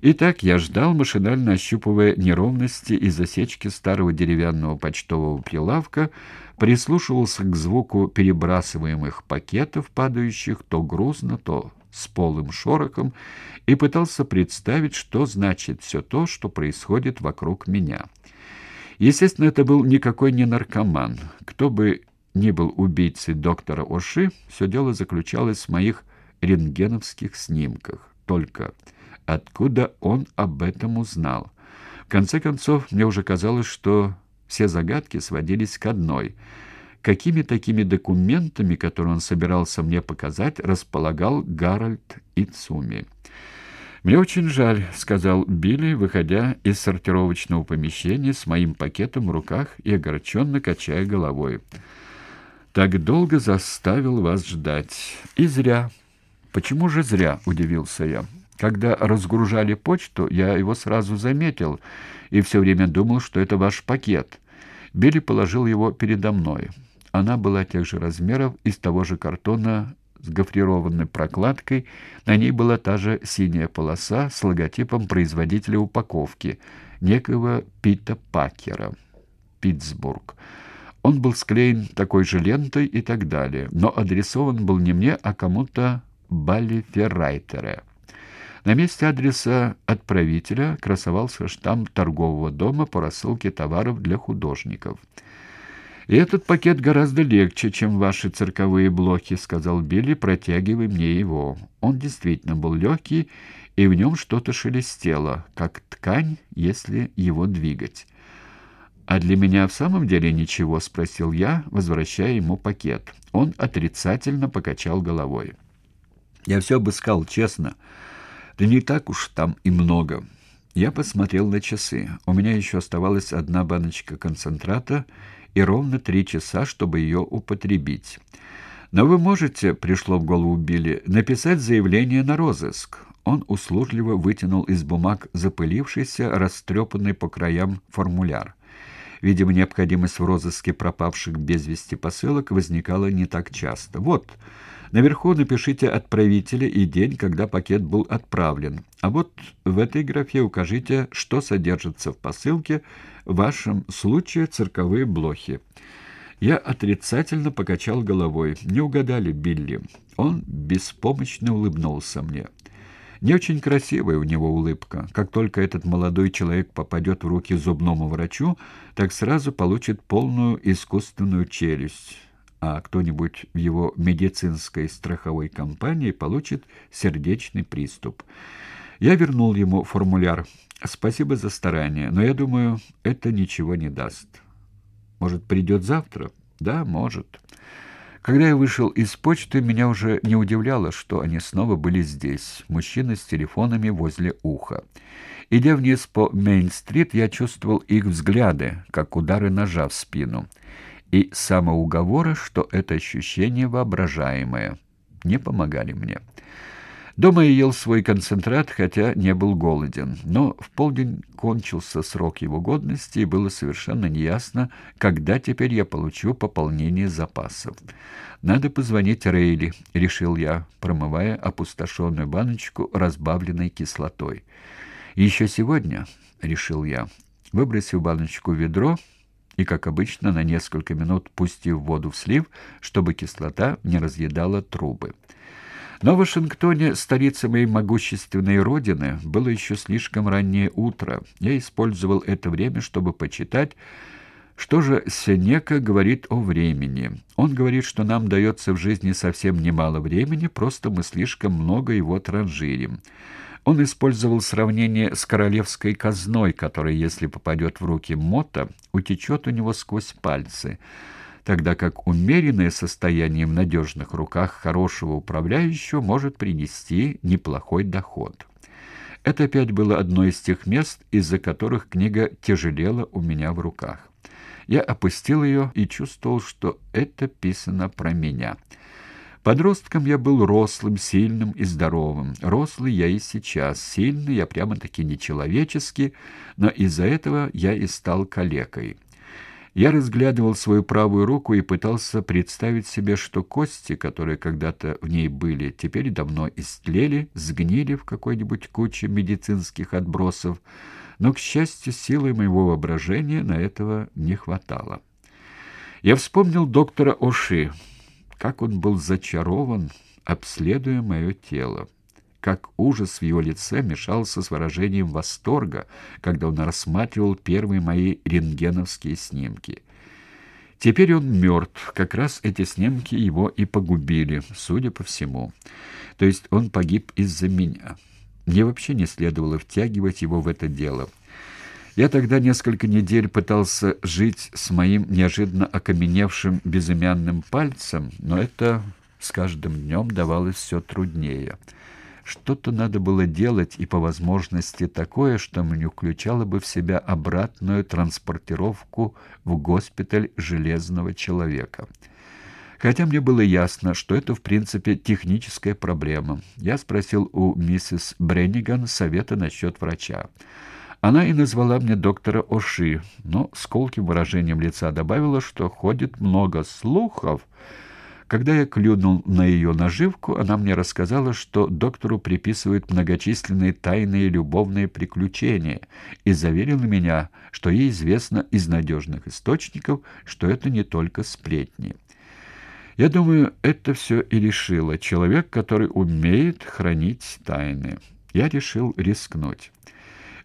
Итак, я ждал, машинально ощупывая неровности и засечки старого деревянного почтового прилавка, прислушивался к звуку перебрасываемых пакетов, падающих то грузно, то с полым шорохом, и пытался представить, что значит все то, что происходит вокруг меня. Естественно, это был никакой не наркоман. Кто бы ни был убийцей доктора Оши, все дело заключалось в моих рентгеновских снимках. Только... Откуда он об этом узнал? В конце концов, мне уже казалось, что все загадки сводились к одной. Какими такими документами, которые он собирался мне показать, располагал Гарольд Ицуми? «Мне очень жаль», — сказал Билли, выходя из сортировочного помещения с моим пакетом в руках и огорченно качая головой. «Так долго заставил вас ждать. И зря». «Почему же зря?» — удивился я. Когда разгружали почту, я его сразу заметил и все время думал, что это ваш пакет. Билли положил его передо мной. Она была тех же размеров, из того же картона с гофрированной прокладкой. На ней была та же синяя полоса с логотипом производителя упаковки, некого Пита Пакера, Питтсбург. Он был склеен такой же лентой и так далее, но адресован был не мне, а кому-то Балли Феррайтере. На месте адреса отправителя красовался штамп торгового дома по рассылке товаров для художников. «И этот пакет гораздо легче, чем ваши цирковые блоки», — сказал Билли, протягивая мне его. Он действительно был легкий, и в нем что-то шелестело, как ткань, если его двигать. «А для меня в самом деле ничего?» — спросил я, возвращая ему пакет. Он отрицательно покачал головой. «Я все обыскал, честно». Да не так уж там и много. Я посмотрел на часы. У меня еще оставалась одна баночка концентрата и ровно три часа, чтобы ее употребить. Но вы можете, пришло в голову Билли, написать заявление на розыск. Он услужливо вытянул из бумаг запылившийся, растрепанный по краям формуляр. Видимо, необходимость в розыске пропавших без вести посылок возникала не так часто. Вот, наверху напишите отправителя и день, когда пакет был отправлен. А вот в этой графе укажите, что содержится в посылке, в вашем случае цирковые блохи. Я отрицательно покачал головой. Не угадали Билли. Он беспомощно улыбнулся мне. Не очень красивая у него улыбка. Как только этот молодой человек попадет в руки зубному врачу, так сразу получит полную искусственную челюсть, а кто-нибудь в его медицинской страховой компании получит сердечный приступ. Я вернул ему формуляр. Спасибо за старание, но я думаю, это ничего не даст. Может, придет завтра? Да, может. Когда я вышел из почты, меня уже не удивляло, что они снова были здесь, мужчины с телефонами возле уха. Идя вниз по Мейн-стрит, я чувствовал их взгляды, как удары ножа в спину, и самоуговоры, что это ощущение воображаемое, не помогали мне. Дома я ел свой концентрат, хотя не был голоден, но в полдень кончился срок его годности, и было совершенно неясно, когда теперь я получу пополнение запасов. «Надо позвонить Рейли», — решил я, промывая опустошенную баночку разбавленной кислотой. «Еще сегодня», — решил я, выбросив баночку в ведро и, как обычно, на несколько минут пустив воду в слив, чтобы кислота не разъедала трубы. Но в Вашингтоне, столице моей могущественной родины, было еще слишком раннее утро. Я использовал это время, чтобы почитать, что же Сенека говорит о времени. Он говорит, что нам дается в жизни совсем немало времени, просто мы слишком много его транжирим. Он использовал сравнение с королевской казной, которая, если попадет в руки Мота, утечет у него сквозь пальцы – тогда как умеренное состояние в надежных руках хорошего управляющего может принести неплохой доход. Это опять было одно из тех мест, из-за которых книга тяжелела у меня в руках. Я опустил ее и чувствовал, что это писано про меня. Подростком я был рослым, сильным и здоровым. Рослый я и сейчас, сильный я прямо-таки нечеловеческий, но из-за этого я и стал калекой. Я разглядывал свою правую руку и пытался представить себе, что кости, которые когда-то в ней были, теперь давно истлели, сгнили в какой-нибудь куче медицинских отбросов, но, к счастью, силы моего воображения на этого не хватало. Я вспомнил доктора Оши, как он был зачарован, обследуя мое тело как ужас в его лице мешался с выражением восторга, когда он рассматривал первые мои рентгеновские снимки. Теперь он мертв, как раз эти снимки его и погубили, судя по всему. То есть он погиб из-за меня. Мне вообще не следовало втягивать его в это дело. Я тогда несколько недель пытался жить с моим неожиданно окаменевшим безымянным пальцем, но это с каждым днем давалось все труднее. Что-то надо было делать и по возможности такое, что не включало бы в себя обратную транспортировку в госпиталь железного человека. Хотя мне было ясно, что это в принципе техническая проблема. Я спросил у миссис Бренниган совета насчет врача. Она и назвала мне доктора Оши, но с колким выражением лица добавила, что ходит много слухов, когда я клюнул на ее наживку, она мне рассказала, что доктору приписывают многочисленные тайные любовные приключения и заверила меня, что ей известно из надежных источников, что это не только сплетни. Я думаю, это все и решило. Человек, который умеет хранить тайны. Я решил рискнуть.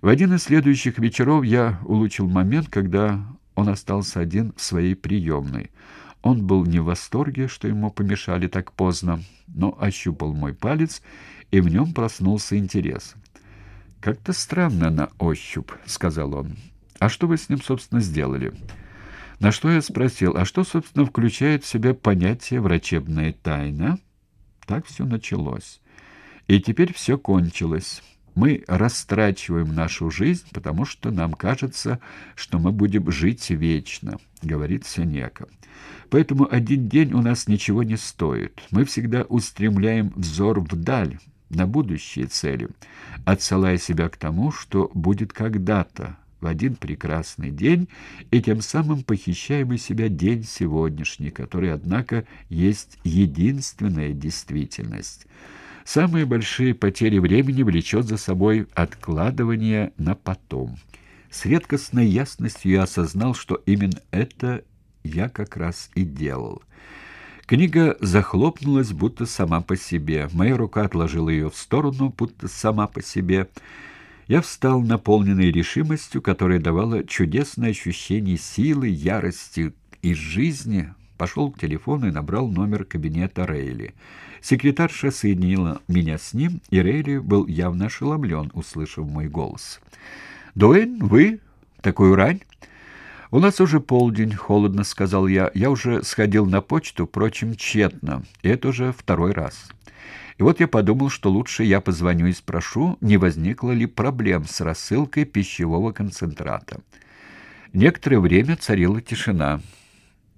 В один из следующих вечеров я улучил момент, когда он остался один в своей приемной. Он был не в восторге, что ему помешали так поздно, но ощупал мой палец, и в нем проснулся интерес. «Как-то странно на ощупь», — сказал он. «А что вы с ним, собственно, сделали?» На что я спросил, а что, собственно, включает в себя понятие «врачебная тайна»? Так все началось. И теперь все кончилось. Мы растрачиваем нашу жизнь, потому что нам кажется, что мы будем жить вечно, говорит Сенека. Поэтому один день у нас ничего не стоит. Мы всегда устремляем взор вдаль, на будущие цели, отсылая себя к тому, что будет когда-то, в один прекрасный день, и тем самым похищаем из себя день сегодняшний, который, однако, есть единственная действительность. Самые большие потери времени влечет за собой откладывание на потом. С редкостной ясностью я осознал, что именно это я как раз и делал. Книга захлопнулась, будто сама по себе. Моя рука отложила ее в сторону, будто сама по себе. Я встал, наполненный решимостью, которая давала чудесное ощущение силы, ярости и жизни, пошел к телефону и набрал номер кабинета Рейли. Секретарша соединила меня с ним, и Рейли был явно ошеломлен, услышав мой голос. «Дуэйн, вы? Такую рань?» «У нас уже полдень», — холодно сказал я. «Я уже сходил на почту, впрочем, тщетно, и это уже второй раз». И вот я подумал, что лучше я позвоню и спрошу, не возникло ли проблем с рассылкой пищевого концентрата. Некоторое время царила тишина.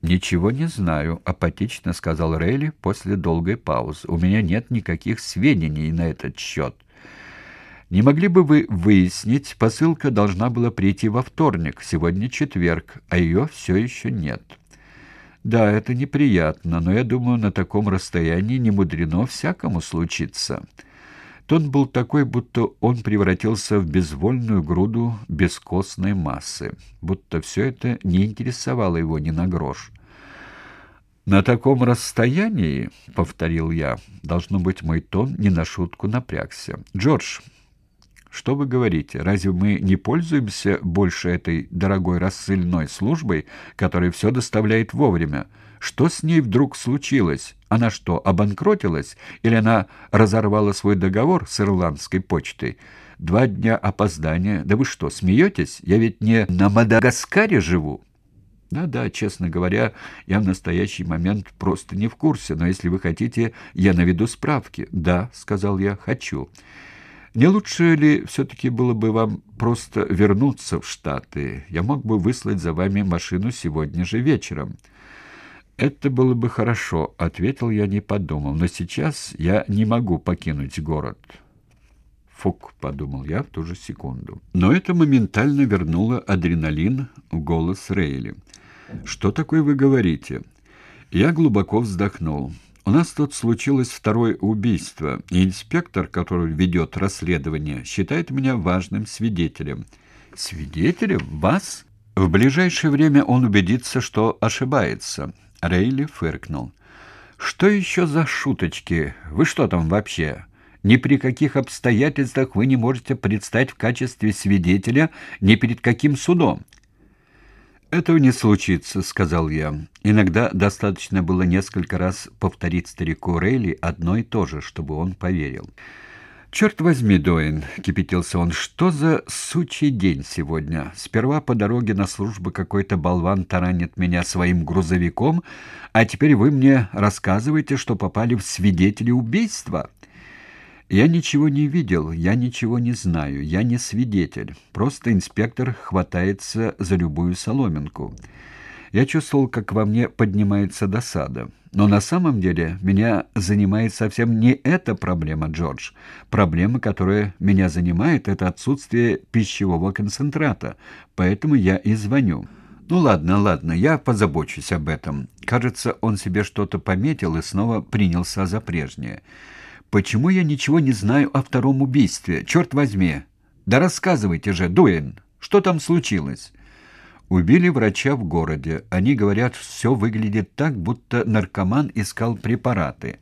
«Ничего не знаю», — апатично сказал Рейли после долгой паузы. «У меня нет никаких сведений на этот счет». «Не могли бы вы выяснить, посылка должна была прийти во вторник, сегодня четверг, а ее все еще нет». «Да, это неприятно, но я думаю, на таком расстоянии не мудрено всякому случиться». Тон был такой, будто он превратился в безвольную груду бескостной массы, будто все это не интересовало его ни на грош. «На таком расстоянии», — повторил я, — должно быть, мой тон не на шутку напрягся. «Джордж, что вы говорите? Разве мы не пользуемся больше этой дорогой рассыльной службой, которая все доставляет вовремя? Что с ней вдруг случилось? Она что, обанкротилась? Или она разорвала свой договор с ирландской почтой? Два дня опоздания. Да вы что, смеетесь? Я ведь не на Мадагаскаре живу». Да-да, честно говоря, я в настоящий момент просто не в курсе, но если вы хотите, я наведу справки. Да, сказал я, хочу. Не лучше ли все-таки было бы вам просто вернуться в Штаты? Я мог бы выслать за вами машину сегодня же вечером. Это было бы хорошо, ответил я, не подумав. Но сейчас я не могу покинуть город. «Фук», — подумал я в ту же секунду. Но это моментально вернуло адреналин в голос Рейли. «Что такое вы говорите?» Я глубоко вздохнул. У нас тут случилось второе убийство, и инспектор, который ведет расследование, считает меня важным свидетелем. Свидетелем? Вас? В ближайшее время он убедится, что ошибается. Рейли фыркнул. Что еще за шуточки? Вы что там вообще? Ни при каких обстоятельствах вы не можете предстать в качестве свидетеля ни перед каким судом. «Этого не случится», — сказал я. Иногда достаточно было несколько раз повторить старику Рейли одно и то же, чтобы он поверил. «Черт возьми, Доин!» — кипятился он. «Что за сучий день сегодня? Сперва по дороге на службу какой-то болван таранит меня своим грузовиком, а теперь вы мне рассказываете, что попали в свидетели убийства?» Я ничего не видел, я ничего не знаю, я не свидетель. Просто инспектор хватается за любую соломинку. Я чувствовал, как во мне поднимается досада. Но на самом деле меня занимает совсем не эта проблема, Джордж. Проблема, которая меня занимает, это отсутствие пищевого концентрата. Поэтому я и звоню. Ну ладно, ладно, я позабочусь об этом. Кажется, он себе что-то пометил и снова принялся за прежнее. Почему я ничего не знаю о втором убийстве? Черт возьми! Да рассказывайте же, Дуэн, что там случилось?» Убили врача в городе. Они говорят, все выглядит так, будто наркоман искал препараты.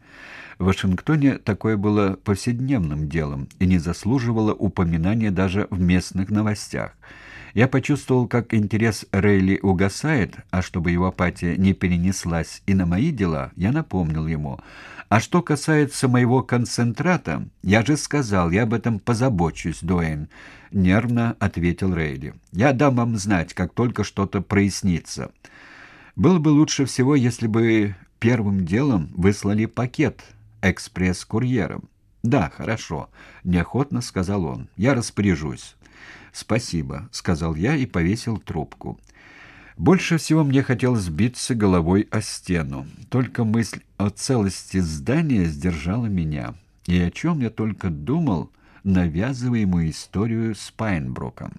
В Вашингтоне такое было повседневным делом и не заслуживало упоминания даже в местных новостях. Я почувствовал, как интерес Рейли угасает, а чтобы его апатия не перенеслась и на мои дела, я напомнил ему – а что касается моего концентрата, я же сказал, я об этом позабочусь, Дуэйн, нервно ответил Рейли. Я дам вам знать, как только что-то прояснится. Было бы лучше всего, если бы первым делом выслали пакет экспресс-курьером. Да, хорошо, неохотно сказал он. Я распоряжусь. Спасибо, сказал я и повесил трубку. Больше всего мне хотелось биться головой о стену. Только мысль о целости здания сдержала меня. И о чем я только думал, навязывая ему историю с Пайнбруком.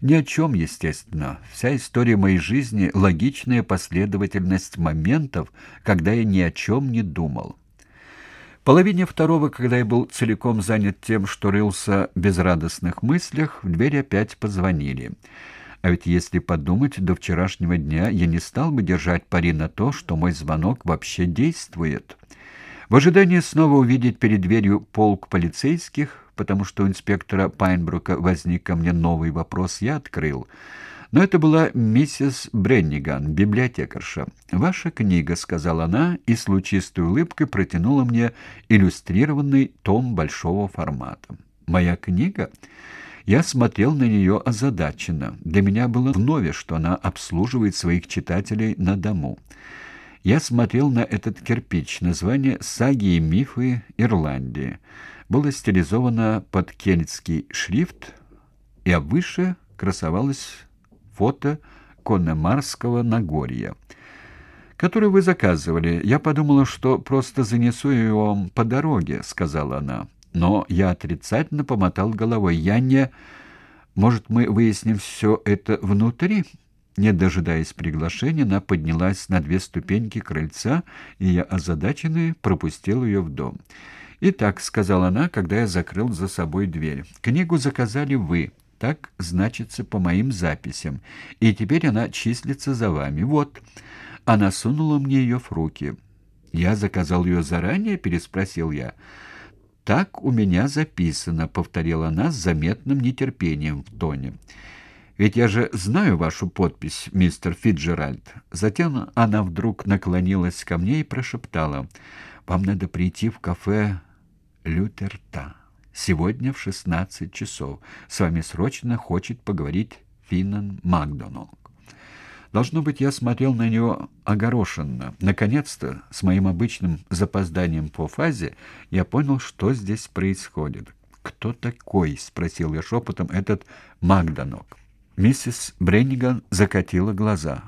Ни о чем, естественно. Вся история моей жизни — логичная последовательность моментов, когда я ни о чем не думал. Половине второго, когда я был целиком занят тем, что рылся в безрадостных мыслях, в дверь опять позвонили — а ведь если подумать, до вчерашнего дня я не стал бы держать пари на то, что мой звонок вообще действует. В ожидании снова увидеть перед дверью полк полицейских, потому что у инспектора Пайнбрука возник ко мне новый вопрос, я открыл. Но это была миссис Бренниган, библиотекарша. «Ваша книга», — сказала она, и с лучистой улыбкой протянула мне иллюстрированный том большого формата. «Моя книга?» Я смотрел на нее озадаченно. Для меня было вновь, что она обслуживает своих читателей на дому. Я смотрел на этот кирпич. Название «Саги и мифы Ирландии». Было стилизовано под кельтский шрифт, и а выше красовалось фото Коннемарского Нагорья, которое вы заказывали. Я подумала, что просто занесу его по дороге, сказала она. Но я отрицательно помотал головой. Я не... Может, мы выясним все это внутри?» Не дожидаясь приглашения, она поднялась на две ступеньки крыльца, и я, озадаченный, пропустил ее в дом. «Итак», — сказала она, когда я закрыл за собой дверь, — «книгу заказали вы, так значится по моим записям, и теперь она числится за вами. Вот». Она сунула мне ее в руки. «Я заказал ее заранее?» — переспросил я. «Так у меня записано», — повторила она с заметным нетерпением в тоне. «Ведь я же знаю вашу подпись, мистер Фиджеральд». Затем она вдруг наклонилась ко мне и прошептала. «Вам надо прийти в кафе Лютерта. Сегодня в шестнадцать часов. С вами срочно хочет поговорить Финнан Макдоналд». Должно быть, я смотрел на него огорошенно. Наконец-то, с моим обычным запозданием по фазе, я понял, что здесь происходит. «Кто такой?» — спросил я шепотом этот Магданок. Миссис Бренниган закатила глаза.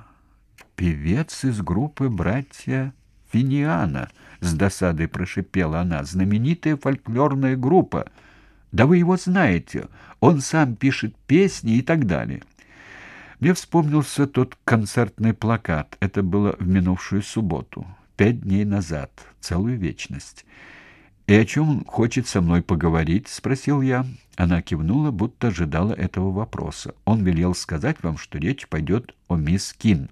«Певец из группы «Братья Финиана», — с досадой прошипела она, — «знаменитая фольклорная группа. Да вы его знаете, он сам пишет песни и так далее». Мне вспомнился тот концертный плакат. Это было в минувшую субботу, пять дней назад, целую вечность. «И о чем он хочет со мной поговорить?» — спросил я. Она кивнула, будто ожидала этого вопроса. «Он велел сказать вам, что речь пойдет о мисс Кин».